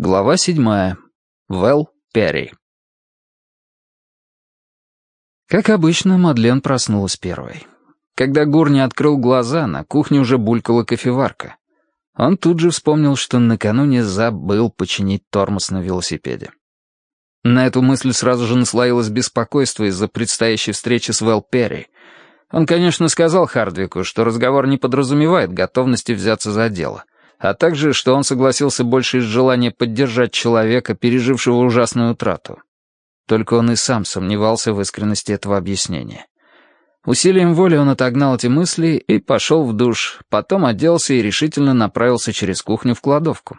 Глава седьмая. Вэл Перри. Как обычно, Мадлен проснулась первой. Когда Гурни открыл глаза, на кухне уже булькала кофеварка. Он тут же вспомнил, что накануне забыл починить тормоз на велосипеде. На эту мысль сразу же наслоилось беспокойство из-за предстоящей встречи с Вэл Перри. Он, конечно, сказал Хардвику, что разговор не подразумевает готовности взяться за дело — а также, что он согласился больше из желания поддержать человека, пережившего ужасную утрату. Только он и сам сомневался в искренности этого объяснения. Усилием воли он отогнал эти мысли и пошел в душ, потом оделся и решительно направился через кухню в кладовку.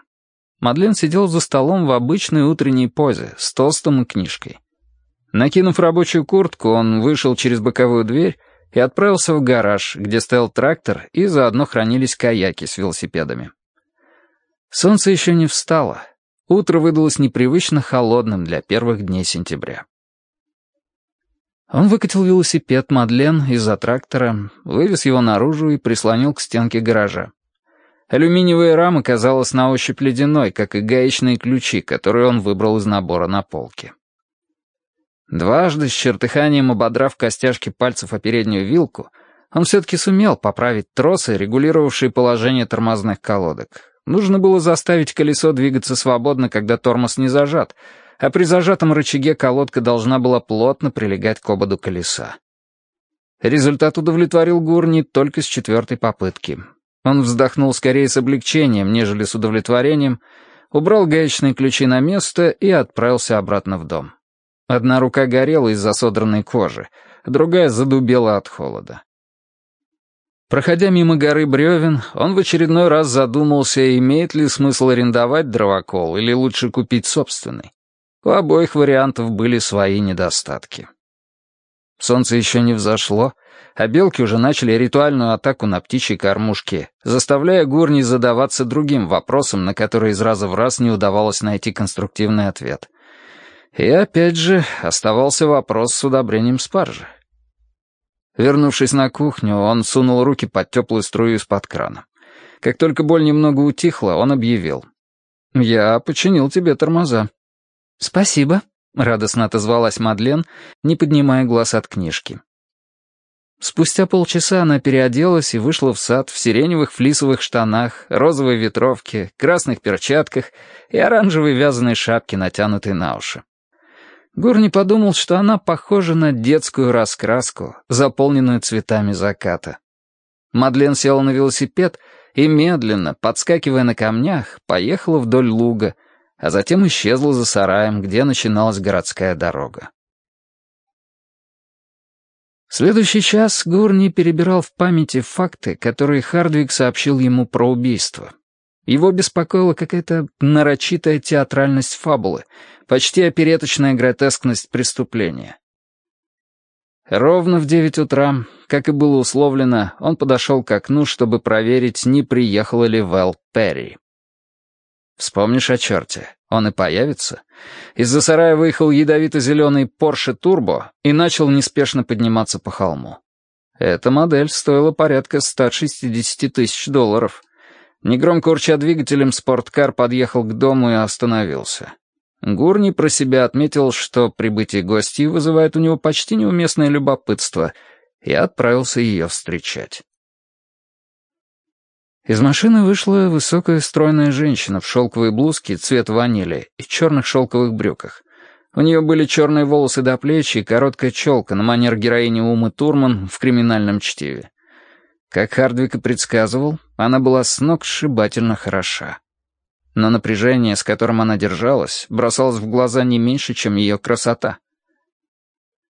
Мадлен сидел за столом в обычной утренней позе, с толстым и книжкой. Накинув рабочую куртку, он вышел через боковую дверь и отправился в гараж, где стоял трактор и заодно хранились каяки с велосипедами. Солнце еще не встало. Утро выдалось непривычно холодным для первых дней сентября. Он выкатил велосипед Мадлен из-за трактора, вывез его наружу и прислонил к стенке гаража. Алюминиевая рама казалась на ощупь ледяной, как и гаечные ключи, которые он выбрал из набора на полке. Дважды с чертыханием ободрав костяшки пальцев о переднюю вилку, он все-таки сумел поправить тросы, регулировавшие положение тормозных колодок. Нужно было заставить колесо двигаться свободно, когда тормоз не зажат, а при зажатом рычаге колодка должна была плотно прилегать к ободу колеса. Результат удовлетворил Гурни только с четвертой попытки. Он вздохнул скорее с облегчением, нежели с удовлетворением, убрал гаечные ключи на место и отправился обратно в дом. Одна рука горела из-за содранной кожи, другая задубела от холода. Проходя мимо горы бревен, он в очередной раз задумался, имеет ли смысл арендовать дровокол или лучше купить собственный. У обоих вариантов были свои недостатки. Солнце еще не взошло, а белки уже начали ритуальную атаку на птичьей кормушке, заставляя Гурни задаваться другим вопросом, на который из раза в раз не удавалось найти конструктивный ответ. И опять же оставался вопрос с удобрением спаржи. Вернувшись на кухню, он сунул руки под теплую струю из-под крана. Как только боль немного утихла, он объявил. «Я починил тебе тормоза». «Спасибо», — радостно отозвалась Мадлен, не поднимая глаз от книжки. Спустя полчаса она переоделась и вышла в сад в сиреневых флисовых штанах, розовой ветровке, красных перчатках и оранжевой вязаной шапке, натянутой на уши. Гурни подумал, что она похожа на детскую раскраску, заполненную цветами заката. Мадлен села на велосипед и медленно, подскакивая на камнях, поехала вдоль луга, а затем исчезла за сараем, где начиналась городская дорога. следующий час Гурни перебирал в памяти факты, которые Хардвик сообщил ему про убийство. Его беспокоила какая-то нарочитая театральность фабулы, почти опереточная гротескность преступления. Ровно в девять утра, как и было условлено, он подошел к окну, чтобы проверить, не приехала ли Вэл Перри. Вспомнишь о черте, он и появится. Из-за сарая выехал ядовито-зеленый Porsche Turbo и начал неспешно подниматься по холму. Эта модель стоила порядка 160 тысяч долларов. Негромко урча двигателем, спорткар подъехал к дому и остановился. Гурни про себя отметил, что прибытие гостей вызывает у него почти неуместное любопытство, и отправился ее встречать. Из машины вышла высокая стройная женщина в шелковой блузке цвет ванили и черных шелковых брюках. У нее были черные волосы до плеч и короткая челка на манер героини Умы Турман в криминальном чтиве. Как Хардвик и предсказывал, она была с ног сшибательно хороша. Но напряжение, с которым она держалась, бросалось в глаза не меньше, чем ее красота.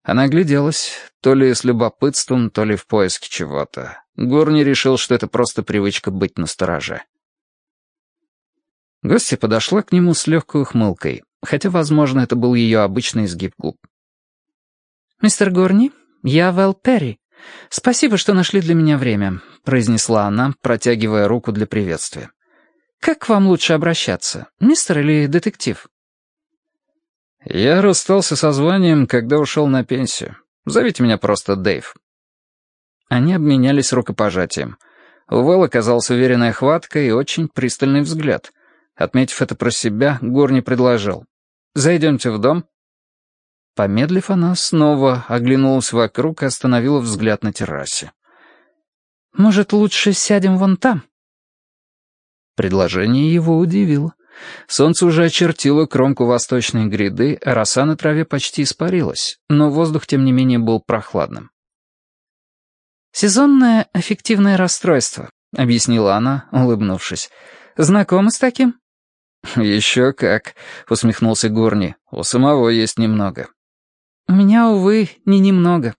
Она гляделась, то ли с любопытством, то ли в поиске чего-то. Горни решил, что это просто привычка быть настороже. Гостья подошла к нему с легкой ухмылкой, хотя, возможно, это был ее обычный изгиб губ. «Мистер Горни, я Вэл Перри», «Спасибо, что нашли для меня время», — произнесла она, протягивая руку для приветствия. «Как к вам лучше обращаться, мистер или детектив?» «Я расстался со званием, когда ушел на пенсию. Зовите меня просто Дэйв». Они обменялись рукопожатием. У Вэл оказалась уверенная хватка и очень пристальный взгляд. Отметив это про себя, Горни предложил. «Зайдемте в дом?» Помедлив, она снова оглянулась вокруг и остановила взгляд на террасе. «Может, лучше сядем вон там?» Предложение его удивило. Солнце уже очертило кромку восточной гряды, а роса на траве почти испарилась, но воздух, тем не менее, был прохладным. «Сезонное аффективное расстройство», — объяснила она, улыбнувшись. «Знакомы с таким?» «Еще как», — усмехнулся Горни. «У самого есть немного». «У меня, увы, не немного.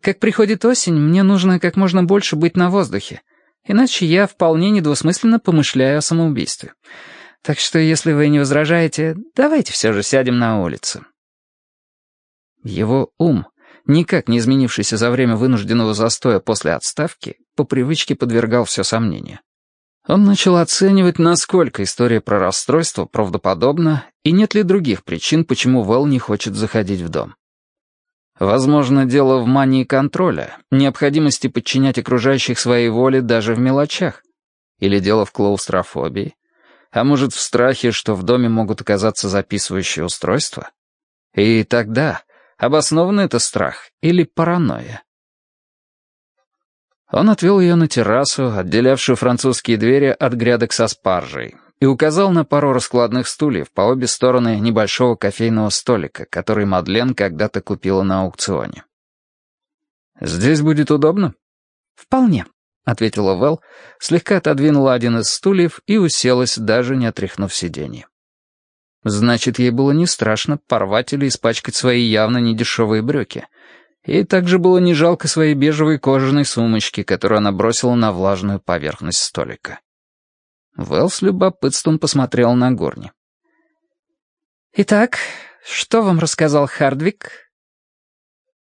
Как приходит осень, мне нужно как можно больше быть на воздухе. Иначе я вполне недвусмысленно помышляю о самоубийстве. Так что, если вы не возражаете, давайте все же сядем на улицу». Его ум, никак не изменившийся за время вынужденного застоя после отставки, по привычке подвергал все сомнению. Он начал оценивать, насколько история про расстройство правдоподобна и нет ли других причин, почему Вэл не хочет заходить в дом. Возможно, дело в мании контроля, необходимости подчинять окружающих своей воле даже в мелочах. Или дело в клаустрофобии. А может, в страхе, что в доме могут оказаться записывающие устройства? И тогда, обоснованный это страх или паранойя? Он отвел ее на террасу, отделявшую французские двери от грядок со спаржей, и указал на пару раскладных стульев по обе стороны небольшого кофейного столика, который Мадлен когда-то купила на аукционе. «Здесь будет удобно?» «Вполне», — ответила Вэл, слегка отодвинула один из стульев и уселась, даже не отряхнув сиденье. Значит, ей было не страшно порвать или испачкать свои явно недешевые брюки — Ей также было не жалко своей бежевой кожаной сумочки, которую она бросила на влажную поверхность столика. Вэл с любопытством посмотрел на Горни. «Итак, что вам рассказал Хардвик?»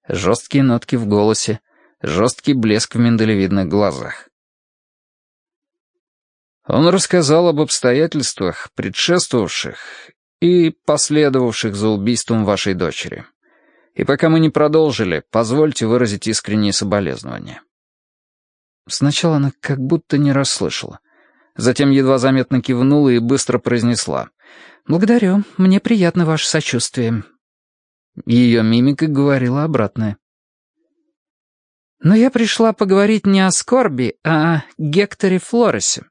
Жесткие нотки в голосе, жесткий блеск в миндалевидных глазах. Он рассказал об обстоятельствах, предшествовавших и последовавших за убийством вашей дочери. И пока мы не продолжили, позвольте выразить искренние соболезнования». Сначала она как будто не расслышала. Затем едва заметно кивнула и быстро произнесла. «Благодарю, мне приятно ваше сочувствие». Ее мимика говорила обратное. «Но я пришла поговорить не о скорби, а о Гекторе Флоресе».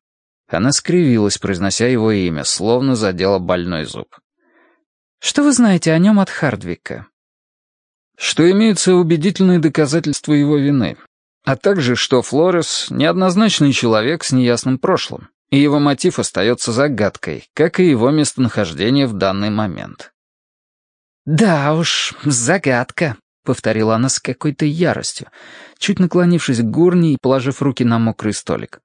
Она скривилась, произнося его имя, словно задела больной зуб. «Что вы знаете о нем от Хардвика?» что имеются убедительные доказательства его вины, а также, что Флорес — неоднозначный человек с неясным прошлым, и его мотив остается загадкой, как и его местонахождение в данный момент. «Да уж, загадка», — повторила она с какой-то яростью, чуть наклонившись к гурне и положив руки на мокрый столик.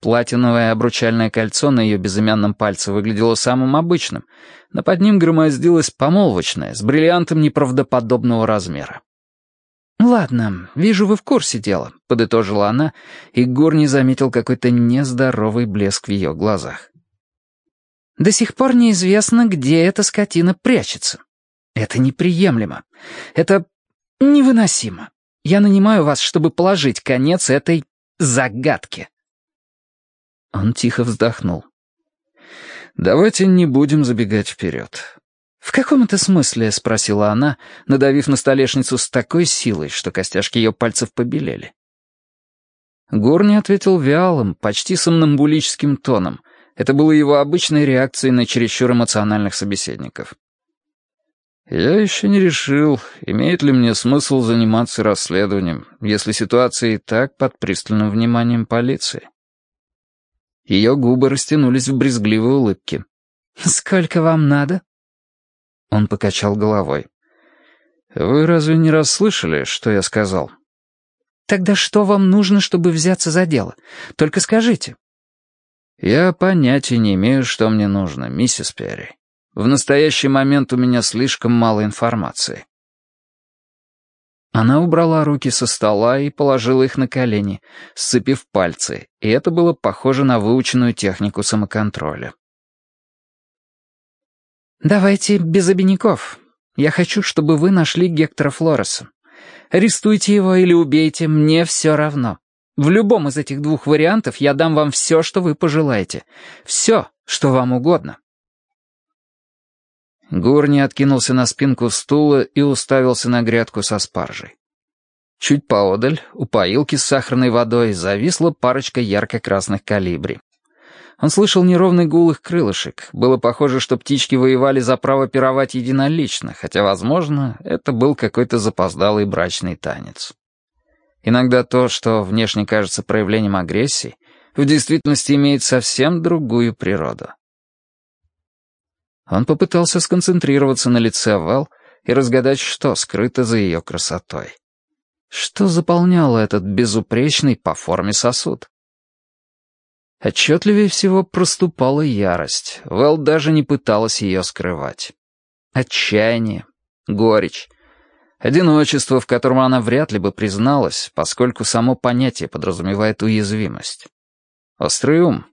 Платиновое обручальное кольцо на ее безымянном пальце выглядело самым обычным, но под ним громоздилось помолвочное, с бриллиантом неправдоподобного размера. «Ладно, вижу, вы в курсе дела», — подытожила она, и Гурни заметил какой-то нездоровый блеск в ее глазах. «До сих пор неизвестно, где эта скотина прячется. Это неприемлемо. Это невыносимо. Я нанимаю вас, чтобы положить конец этой загадке». Он тихо вздохнул. «Давайте не будем забегать вперед». «В каком это смысле?» — спросила она, надавив на столешницу с такой силой, что костяшки ее пальцев побелели. Горни ответил вялым, почти сомнамбулическим тоном. Это было его обычной реакцией на чересчур эмоциональных собеседников. «Я еще не решил, имеет ли мне смысл заниматься расследованием, если ситуация и так под пристальным вниманием полиции». Ее губы растянулись в брезгливой улыбке. «Сколько вам надо?» Он покачал головой. «Вы разве не расслышали, что я сказал?» «Тогда что вам нужно, чтобы взяться за дело? Только скажите». «Я понятия не имею, что мне нужно, миссис Перри. В настоящий момент у меня слишком мало информации. Она убрала руки со стола и положила их на колени, сцепив пальцы, и это было похоже на выученную технику самоконтроля. «Давайте без обиняков. Я хочу, чтобы вы нашли Гектора Флореса. Арестуйте его или убейте, мне все равно. В любом из этих двух вариантов я дам вам все, что вы пожелаете. Все, Что вам угодно?» Гурни откинулся на спинку стула и уставился на грядку со спаржей. Чуть поодаль, у поилки с сахарной водой, зависла парочка ярко-красных калибри. Он слышал неровный гул их крылышек. Было похоже, что птички воевали за право пировать единолично, хотя, возможно, это был какой-то запоздалый брачный танец. Иногда то, что внешне кажется проявлением агрессии, в действительности имеет совсем другую природу. Он попытался сконцентрироваться на лице Вэл и разгадать, что скрыто за ее красотой. Что заполняло этот безупречный по форме сосуд? Отчетливее всего проступала ярость. Вэл даже не пыталась ее скрывать. Отчаяние, горечь, одиночество, в котором она вряд ли бы призналась, поскольку само понятие подразумевает уязвимость. Острый ум,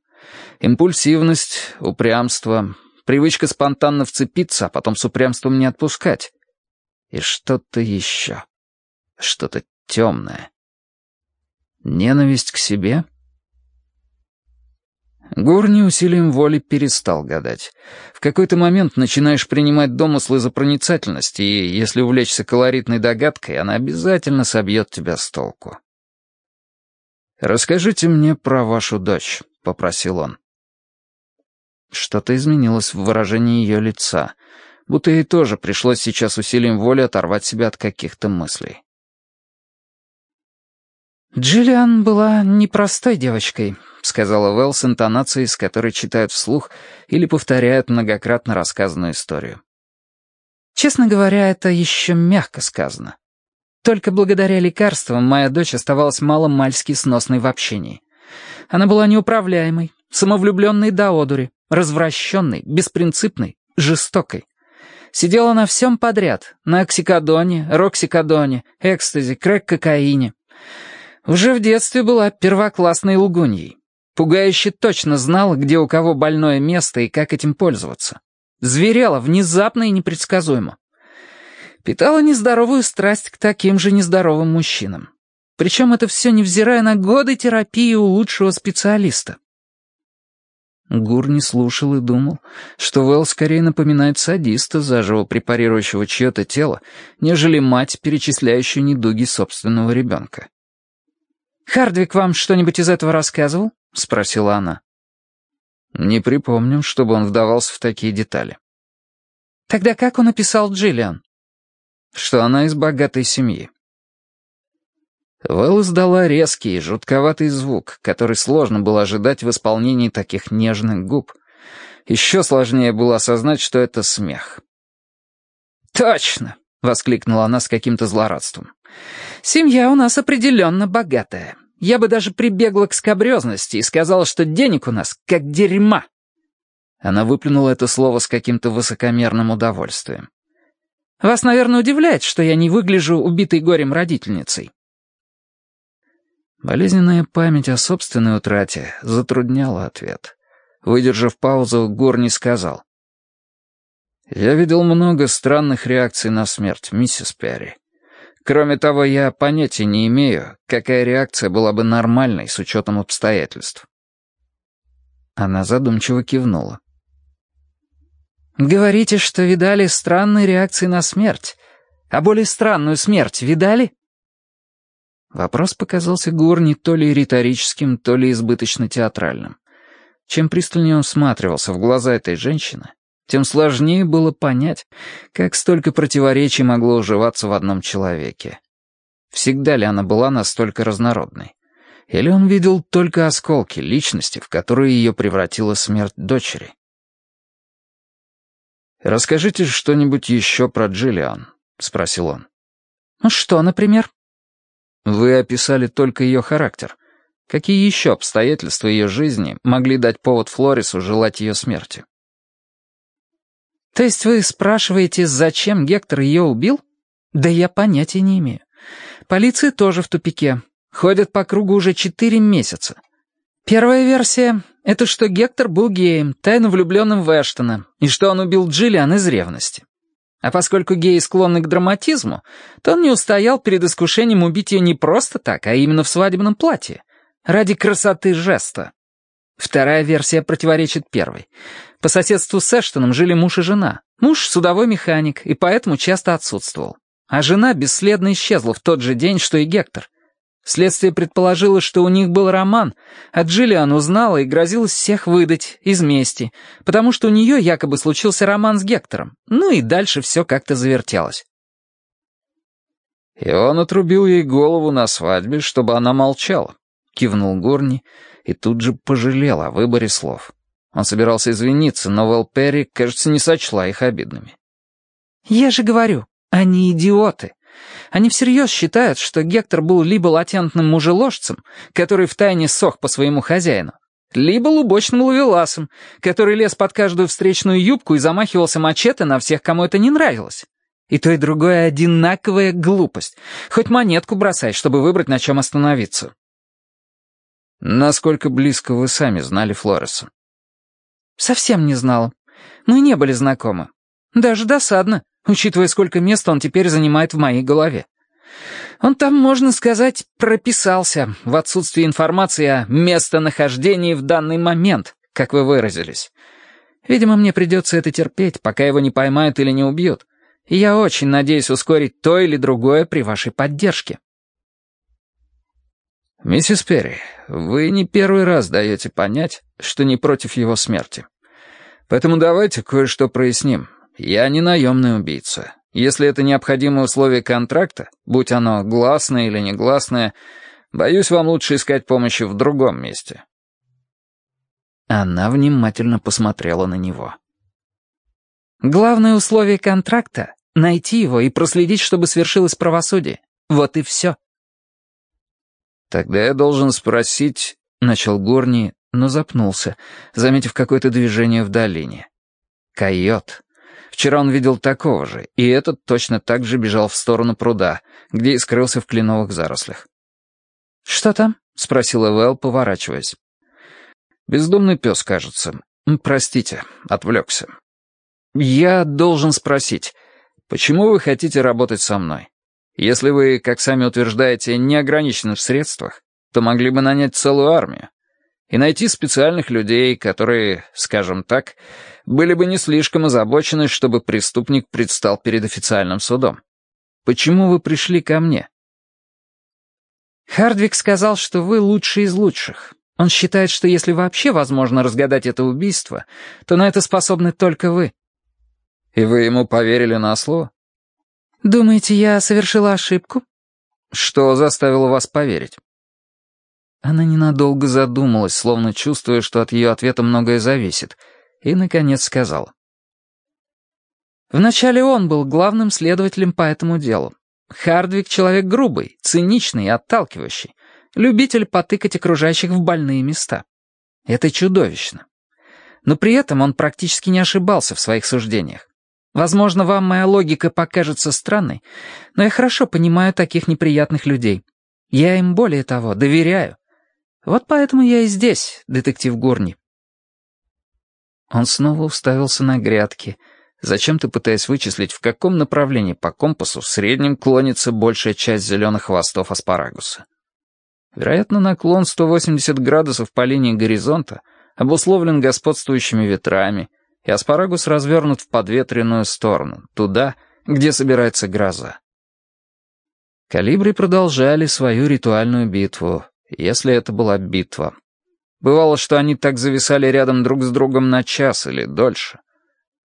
импульсивность, упрямство, привычка спонтанно вцепиться, а потом с упрямством не отпускать. И что-то еще что-то темное. Ненависть к себе? Гурни усилием воли перестал гадать. В какой-то момент начинаешь принимать домыслы за проницательность, и если увлечься колоритной догадкой, она обязательно собьет тебя с толку. «Расскажите мне про вашу дочь», — попросил он. Что-то изменилось в выражении ее лица, будто ей тоже пришлось сейчас усилием воли оторвать себя от каких-то мыслей. «Джиллиан была непростой девочкой», — сказала Вэл с интонацией, с которой читают вслух или повторяют многократно рассказанную историю. «Честно говоря, это еще мягко сказано. Только благодаря лекарствам моя дочь оставалась мало-мальски сносной в общении. Она была неуправляемой, самовлюбленной до одури, развращенной, беспринципной, жестокой. Сидела на всем подряд, на оксикодоне, роксикодоне, экстазе, крэк-кокаине. Уже в детстве была первоклассной лгуньей. Пугающе точно знала, где у кого больное место и как этим пользоваться. Зверела внезапно и непредсказуемо. Питала нездоровую страсть к таким же нездоровым мужчинам. Причем это все невзирая на годы терапии у лучшего специалиста. Гур не слушал и думал, что Вэл скорее напоминает садиста, заживо препарирующего чье-то тело, нежели мать, перечисляющую недуги собственного ребенка. «Хардвик вам что-нибудь из этого рассказывал?» — спросила она. «Не припомню, чтобы он вдавался в такие детали». «Тогда как он описал Джиллиан?» «Что она из богатой семьи». Вэл издала резкий, жутковатый звук, который сложно было ожидать в исполнении таких нежных губ. Еще сложнее было осознать, что это смех. «Точно!» — воскликнула она с каким-то злорадством. Семья у нас определенно богатая. Я бы даже прибегла к скобрезности и сказала, что денег у нас как дерьма». Она выплюнула это слово с каким-то высокомерным удовольствием. «Вас, наверное, удивляет, что я не выгляжу убитой горем родительницей». Болезненная память о собственной утрате затрудняла ответ. Выдержав паузу, Гор не сказал. «Я видел много странных реакций на смерть, миссис Перри. Кроме того, я понятия не имею, какая реакция была бы нормальной с учетом обстоятельств. Она задумчиво кивнула. «Говорите, что видали странные реакции на смерть. А более странную смерть видали?» Вопрос показался Гурни то ли риторическим, то ли избыточно театральным. Чем пристальнее он всматривался в глаза этой женщины, тем сложнее было понять, как столько противоречий могло уживаться в одном человеке. Всегда ли она была настолько разнородной? Или он видел только осколки личности, в которые ее превратила смерть дочери? «Расскажите что-нибудь еще про Джиллиан», — спросил он. «Ну что, например?» «Вы описали только ее характер. Какие еще обстоятельства ее жизни могли дать повод Флорису желать ее смерти?» «То есть вы спрашиваете, зачем Гектор ее убил? Да я понятия не имею. Полиция тоже в тупике. Ходят по кругу уже четыре месяца. Первая версия — это что Гектор был геем, тайно влюбленным в Эштона, и что он убил Джиллиан из ревности. А поскольку геи склонны к драматизму, то он не устоял перед искушением убить ее не просто так, а именно в свадебном платье, ради красоты жеста. Вторая версия противоречит первой. По соседству с Эштоном жили муж и жена. Муж — судовой механик, и поэтому часто отсутствовал. А жена бесследно исчезла в тот же день, что и Гектор. Следствие предположило, что у них был роман, а Джиллиан узнала и грозилась всех выдать из мести, потому что у нее якобы случился роман с Гектором. Ну и дальше все как-то завертелось. «И он отрубил ей голову на свадьбе, чтобы она молчала», — кивнул Горни и тут же пожалел о выборе слов. Он собирался извиниться, но Вэл Перри, кажется, не сочла их обидными. «Я же говорю, они идиоты. Они всерьез считают, что Гектор был либо латентным мужеложцем, который втайне сох по своему хозяину, либо лубочным ловеласом, который лез под каждую встречную юбку и замахивался мачете на всех, кому это не нравилось. И то, и другое одинаковая глупость. Хоть монетку бросай, чтобы выбрать, на чем остановиться. Насколько близко вы сами знали Флореса? Совсем не знала. Мы не были знакомы. Даже досадно, учитывая, сколько места он теперь занимает в моей голове. Он там, можно сказать, прописался в отсутствии информации о местонахождении в данный момент, как вы выразились. Видимо, мне придется это терпеть, пока его не поймают или не убьют. И я очень надеюсь ускорить то или другое при вашей поддержке. «Миссис Перри, вы не первый раз даете понять, что не против его смерти. Поэтому давайте кое-что проясним. Я не наемный убийца. Если это необходимое условие контракта, будь оно гласное или негласное, боюсь, вам лучше искать помощи в другом месте». Она внимательно посмотрела на него. «Главное условие контракта — найти его и проследить, чтобы свершилось правосудие. Вот и все». «Тогда я должен спросить...» — начал Горни, но запнулся, заметив какое-то движение в долине. «Койот». Вчера он видел такого же, и этот точно так же бежал в сторону пруда, где и скрылся в кленовых зарослях. «Что там?» — спросила Вэл, поворачиваясь. «Бездомный пес, кажется. Простите, отвлекся. Я должен спросить, почему вы хотите работать со мной? Если вы, как сами утверждаете, не ограничены в средствах, то могли бы нанять целую армию и найти специальных людей, которые, скажем так, были бы не слишком озабочены, чтобы преступник предстал перед официальным судом. Почему вы пришли ко мне? Хардвик сказал, что вы лучший из лучших. Он считает, что если вообще возможно разгадать это убийство, то на это способны только вы. И вы ему поверили на слово? «Думаете, я совершила ошибку?» «Что заставило вас поверить?» Она ненадолго задумалась, словно чувствуя, что от ее ответа многое зависит, и, наконец, сказала. «Вначале он был главным следователем по этому делу. Хардвик — человек грубый, циничный и отталкивающий, любитель потыкать окружающих в больные места. Это чудовищно. Но при этом он практически не ошибался в своих суждениях. Возможно, вам моя логика покажется странной, но я хорошо понимаю таких неприятных людей. Я им, более того, доверяю. Вот поэтому я и здесь, детектив Горни». Он снова уставился на грядки, зачем-то пытаясь вычислить, в каком направлении по компасу в среднем клонится большая часть зеленых хвостов аспарагуса. Вероятно, наклон 180 градусов по линии горизонта обусловлен господствующими ветрами — и аспарагус развернут в подветренную сторону, туда, где собирается гроза. Калибри продолжали свою ритуальную битву, если это была битва. Бывало, что они так зависали рядом друг с другом на час или дольше.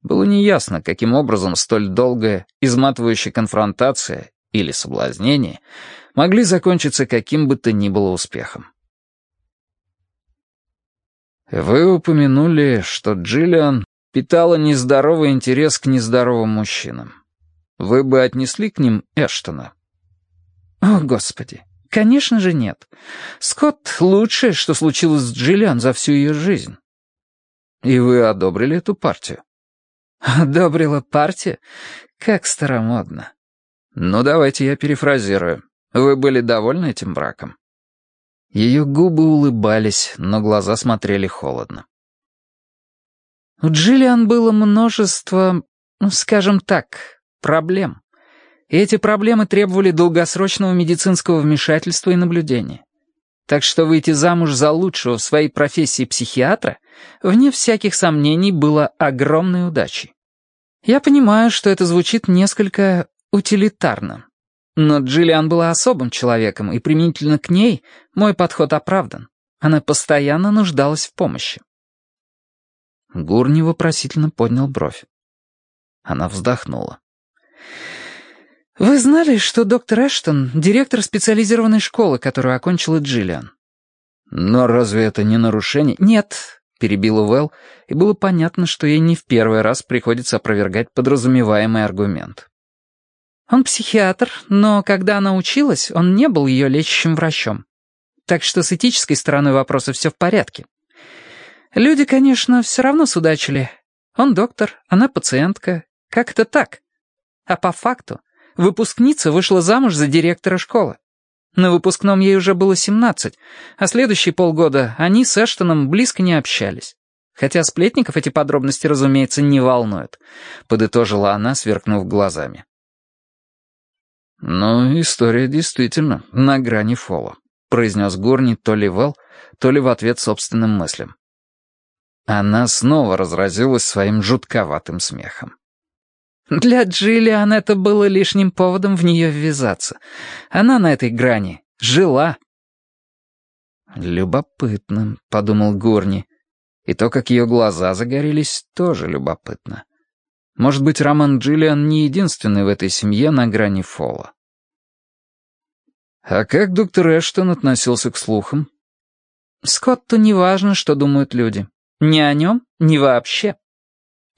Было неясно, каким образом столь долгая, изматывающая конфронтация или соблазнение могли закончиться каким бы то ни было успехом. Вы упомянули, что Джиллиан питала нездоровый интерес к нездоровым мужчинам. Вы бы отнесли к ним Эштона? О, Господи, конечно же нет. Скотт — лучшее, что случилось с Джиллиан за всю ее жизнь. И вы одобрили эту партию? Одобрила партию? Как старомодно. Ну, давайте я перефразирую. Вы были довольны этим браком? Ее губы улыбались, но глаза смотрели холодно. У Джиллиан было множество, ну, скажем так, проблем. И эти проблемы требовали долгосрочного медицинского вмешательства и наблюдения. Так что выйти замуж за лучшего в своей профессии психиатра, вне всяких сомнений, было огромной удачей. Я понимаю, что это звучит несколько утилитарно. Но Джиллиан была особым человеком, и применительно к ней мой подход оправдан. Она постоянно нуждалась в помощи. Гурни вопросительно поднял бровь. Она вздохнула. «Вы знали, что доктор Эштон — директор специализированной школы, которую окончила Джиллиан?» «Но разве это не нарушение?» «Нет», — перебила Уэлл, и было понятно, что ей не в первый раз приходится опровергать подразумеваемый аргумент. «Он психиатр, но когда она училась, он не был ее лечащим врачом. Так что с этической стороной вопроса все в порядке. Люди, конечно, все равно судачили. Он доктор, она пациентка. Как это так? А по факту выпускница вышла замуж за директора школы. На выпускном ей уже было 17, а следующие полгода они с Эштоном близко не общались. Хотя сплетников эти подробности, разумеется, не волнуют, подытожила она, сверкнув глазами. «Ну, история действительно на грани фола», — произнес Горни то ли Вэл, то ли в ответ собственным мыслям. Она снова разразилась своим жутковатым смехом. Для Джиллиан это было лишним поводом в нее ввязаться. Она на этой грани жила. «Любопытно», — подумал Горни. И то, как ее глаза загорелись, тоже любопытно. Может быть, Роман Джиллиан не единственный в этой семье на грани фола. А как доктор Эштон относился к слухам? Скотту не важно, что думают люди. Ни о нем, ни вообще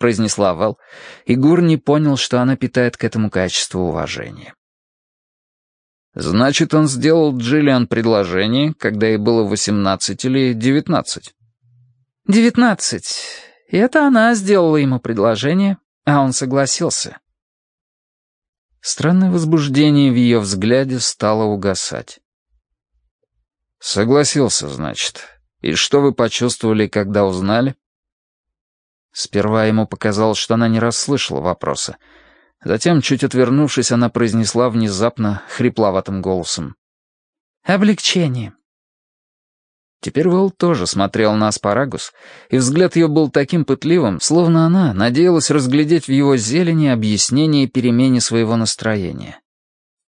произнесла Вэл, и Гур не понял, что она питает к этому качеству уважения. «Значит, он сделал Джиллиан предложение, когда ей было восемнадцать или девятнадцать?» «Девятнадцать. И это она сделала ему предложение, а он согласился». Странное возбуждение в ее взгляде стало угасать. «Согласился, значит. И что вы почувствовали, когда узнали?» Сперва ему показалось, что она не расслышала вопроса. Затем, чуть отвернувшись, она произнесла внезапно, хрипловатым голосом. «Облегчение». Теперь Вэлл тоже смотрел на аспарагус, и взгляд ее был таким пытливым, словно она надеялась разглядеть в его зелени объяснение перемене своего настроения.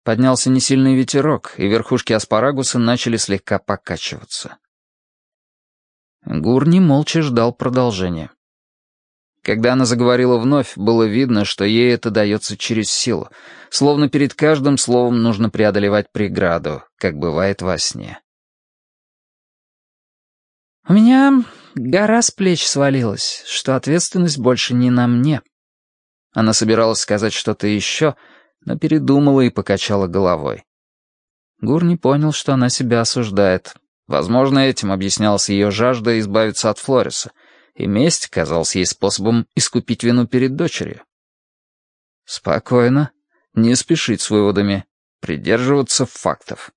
Поднялся несильный ветерок, и верхушки аспарагуса начали слегка покачиваться. Гурни молча ждал продолжения. Когда она заговорила вновь, было видно, что ей это дается через силу, словно перед каждым словом нужно преодолевать преграду, как бывает во сне. «У меня гора с плеч свалилась, что ответственность больше не на мне». Она собиралась сказать что-то еще, но передумала и покачала головой. Гур не понял, что она себя осуждает. Возможно, этим объяснялась ее жажда избавиться от Флориса — и месть казалась ей способом искупить вину перед дочерью. Спокойно, не спешить с выводами, придерживаться фактов.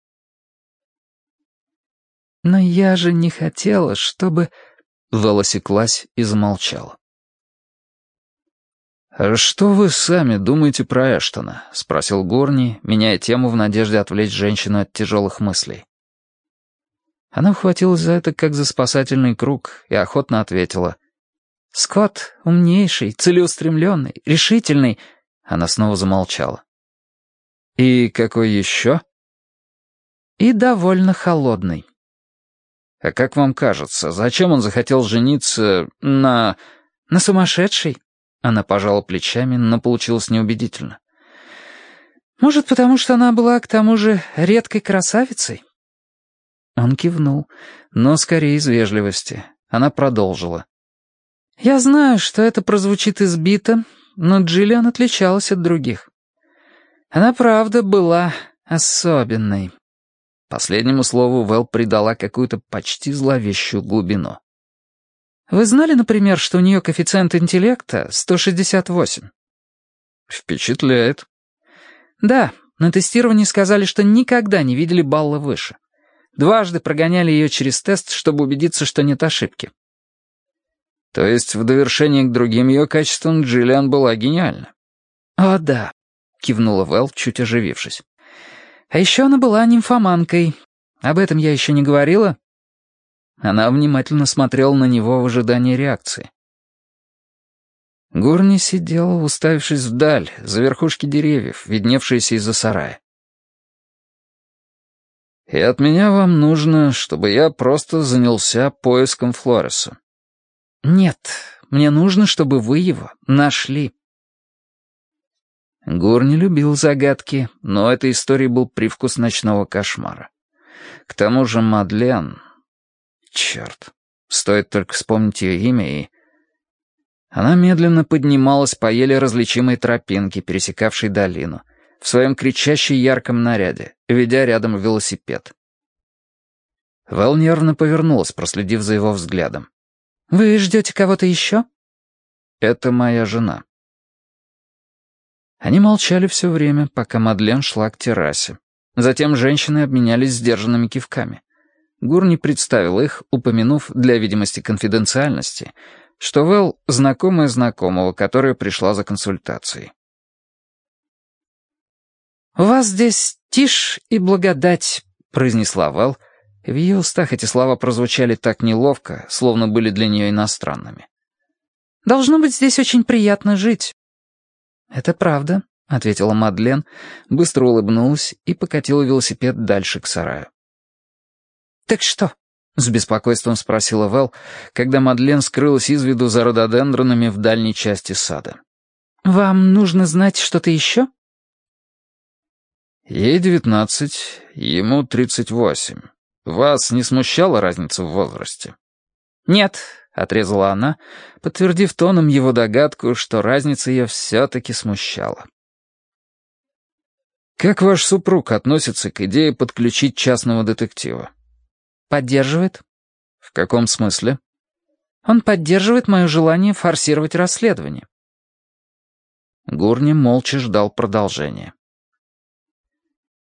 «Но я же не хотела, чтобы...» Вэлла секлась и замолчала. «А «Что вы сами думаете про Эштона?» — спросил Горни, меняя тему в надежде отвлечь женщину от тяжелых мыслей. Она ухватилась за это как за спасательный круг и охотно ответила. «Скотт умнейший, целеустремленный, решительный...» Она снова замолчала. «И какой еще?» «И довольно холодный». «А как вам кажется, зачем он захотел жениться на...» «На сумасшедшей?» Она пожала плечами, но получилось неубедительно. «Может, потому что она была, к тому же, редкой красавицей?» Он кивнул, но скорее из вежливости. Она продолжила. «Я знаю, что это прозвучит избито, но Джиллиан отличалась от других. Она правда была особенной». Последнему слову Вэл придала какую-то почти зловещую глубину. «Вы знали, например, что у нее коэффициент интеллекта 168?» «Впечатляет». «Да, на тестировании сказали, что никогда не видели балла выше. Дважды прогоняли ее через тест, чтобы убедиться, что нет ошибки. То есть в довершение к другим ее качествам Джиллиан была гениальна? «О, да», — кивнула Вэл, чуть оживившись. «А еще она была нимфоманкой. Об этом я еще не говорила?» Она внимательно смотрела на него в ожидании реакции. Гурни сидела, уставившись вдаль, за верхушки деревьев, видневшиеся из-за сарая. «И от меня вам нужно, чтобы я просто занялся поиском Флореса». «Нет, мне нужно, чтобы вы его нашли». Гур не любил загадки, но этой истории был привкус ночного кошмара. К тому же Мадлен... Черт, стоит только вспомнить ее имя и... Она медленно поднималась по еле различимой тропинке, пересекавшей долину, в своем кричаще ярком наряде, ведя рядом велосипед. Вэл нервно повернулась, проследив за его взглядом. «Вы ждете кого-то еще?» «Это моя жена». Они молчали все время, пока Мадлен шла к террасе. Затем женщины обменялись сдержанными кивками. Гурни представил их, упомянув для видимости конфиденциальности, что Вэл — знакомая знакомого, которая пришла за консультацией. «У вас здесь тишь и благодать», — произнесла Вэл. В ее устах эти слова прозвучали так неловко, словно были для нее иностранными. «Должно быть здесь очень приятно жить». «Это правда», — ответила Мадлен, быстро улыбнулась и покатила велосипед дальше к сараю. «Так что?» — с беспокойством спросила Вэл, когда Мадлен скрылась из виду за рододендронами в дальней части сада. «Вам нужно знать что-то еще?» «Ей девятнадцать, ему тридцать восемь. Вас не смущала разница в возрасте?» «Нет», — отрезала она, подтвердив тоном его догадку, что разница ее все-таки смущала. «Как ваш супруг относится к идее подключить частного детектива?» Поддерживает? В каком смысле? Он поддерживает мое желание форсировать расследование. Гурни молча ждал продолжения.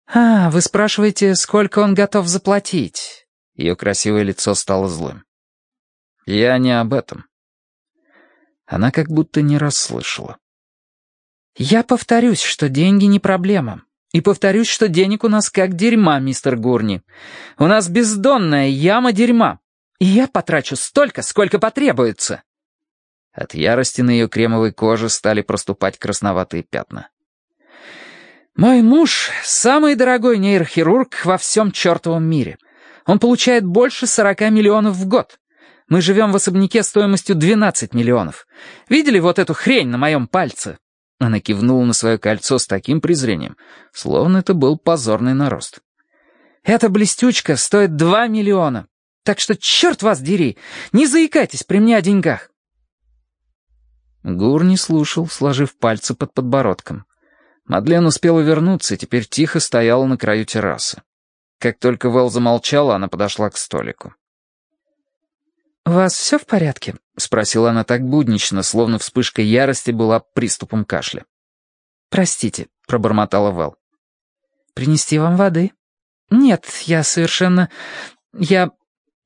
«А, вы спрашиваете, сколько он готов заплатить?» Ее красивое лицо стало злым. «Я не об этом». Она как будто не расслышала. «Я повторюсь, что деньги не проблема. И повторюсь, что денег у нас как дерьма, мистер Гурни. У нас бездонная яма дерьма. И я потрачу столько, сколько потребуется». От ярости на ее кремовой коже стали проступать красноватые пятна. «Мой муж — самый дорогой нейрохирург во всем чертовом мире. Он получает больше 40 миллионов в год. Мы живем в особняке стоимостью 12 миллионов. Видели вот эту хрень на моем пальце? Она кивнула на свое кольцо с таким презрением, словно это был позорный нарост. «Эта блестючка стоит два миллиона, так что, черт вас дери, не заикайтесь при мне о деньгах!» Гур не слушал, сложив пальцы под подбородком. Мадлен успела вернуться и теперь тихо стояла на краю террасы. Как только Вэл замолчала, она подошла к столику. «У вас все в порядке?» — спросила она так буднично, словно вспышка ярости была приступом кашля. «Простите», — пробормотала Вэл. «Принести вам воды?» «Нет, я совершенно... Я...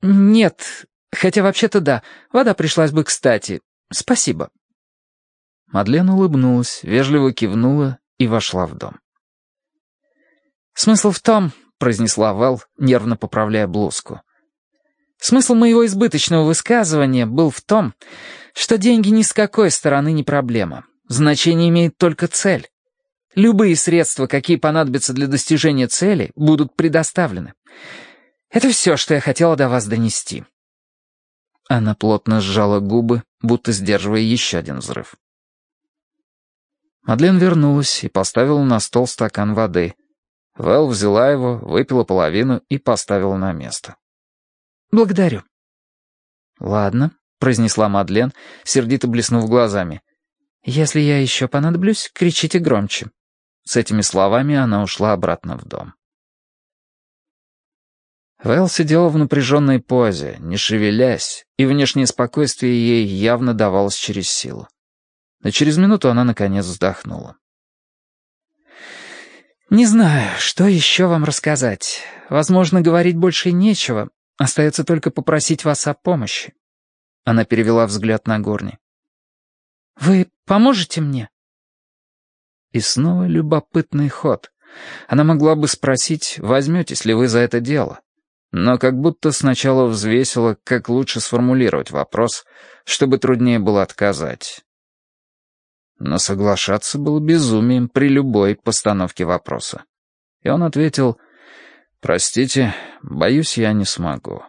Нет. Хотя вообще-то да, вода пришлась бы кстати. Спасибо». Мадлен улыбнулась, вежливо кивнула и вошла в дом. «Смысл в том», — произнесла Вэл, нервно поправляя блузку, Смысл моего избыточного высказывания был в том, что деньги ни с какой стороны не проблема. Значение имеет только цель. Любые средства, какие понадобятся для достижения цели, будут предоставлены. Это все, что я хотела до вас донести». Она плотно сжала губы, будто сдерживая еще один взрыв. Мадлен вернулась и поставила на стол стакан воды. Вэл взяла его, выпила половину и поставила на место. «Благодарю». «Ладно», — произнесла Мадлен, сердито блеснув глазами. «Если я еще понадоблюсь, кричите громче». С этими словами она ушла обратно в дом. Вэл сидела в напряженной позе, не шевелясь, и внешнее спокойствие ей явно давалось через силу. Но через минуту она, наконец, вздохнула. «Не знаю, что еще вам рассказать. Возможно, говорить больше нечего, Остается только попросить вас о помощи». Она перевела взгляд на Горни. «Вы поможете мне?» И снова любопытный ход. Она могла бы спросить, возьметесь ли вы за это дело. но как будто сначала взвесила, как лучше сформулировать вопрос, чтобы труднее было отказать. Но соглашаться было безумием при любой постановке вопроса. И он ответил, «Простите, боюсь, я не смогу».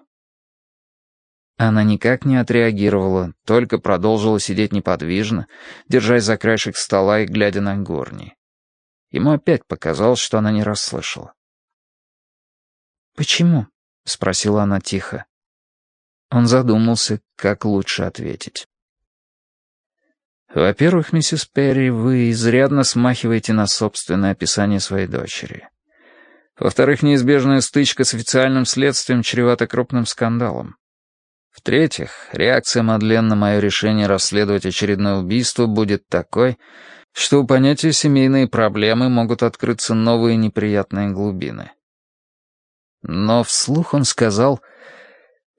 Она никак не отреагировала, только продолжила сидеть неподвижно, держась за краешек стола и глядя на горни. Ему опять показалось, что она не расслышала. «Почему?» — спросила она тихо. Он задумался, как лучше ответить. «Во-первых, миссис Перри, вы изрядно смахиваете на собственное описание своей дочери. Во-вторых, неизбежная стычка с официальным следствием чревата крупным скандалом. В-третьих, реакция Мадлен на мое решение расследовать очередное убийство будет такой, что у понятия «семейные проблемы» могут открыться новые неприятные глубины. Но вслух он сказал,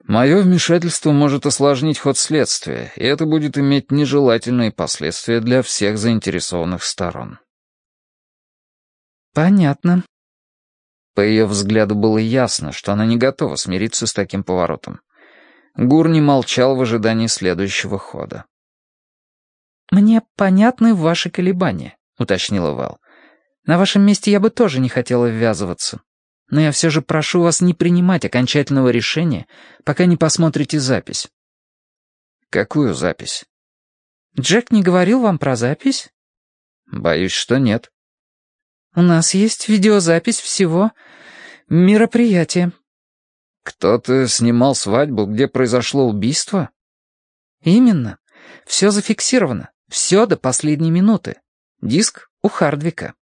«Мое вмешательство может осложнить ход следствия, и это будет иметь нежелательные последствия для всех заинтересованных сторон». «Понятно». По ее взгляду было ясно, что она не готова смириться с таким поворотом. Гурни молчал в ожидании следующего хода. «Мне понятны ваши колебания», — уточнила Val. «На вашем месте я бы тоже не хотела ввязываться. Но я все же прошу вас не принимать окончательного решения, пока не посмотрите запись». «Какую запись?» «Джек не говорил вам про запись?» «Боюсь, что нет». «У нас есть видеозапись всего мероприятия». «Кто-то снимал свадьбу, где произошло убийство?» «Именно. Все зафиксировано. Все до последней минуты. Диск у Хардвика».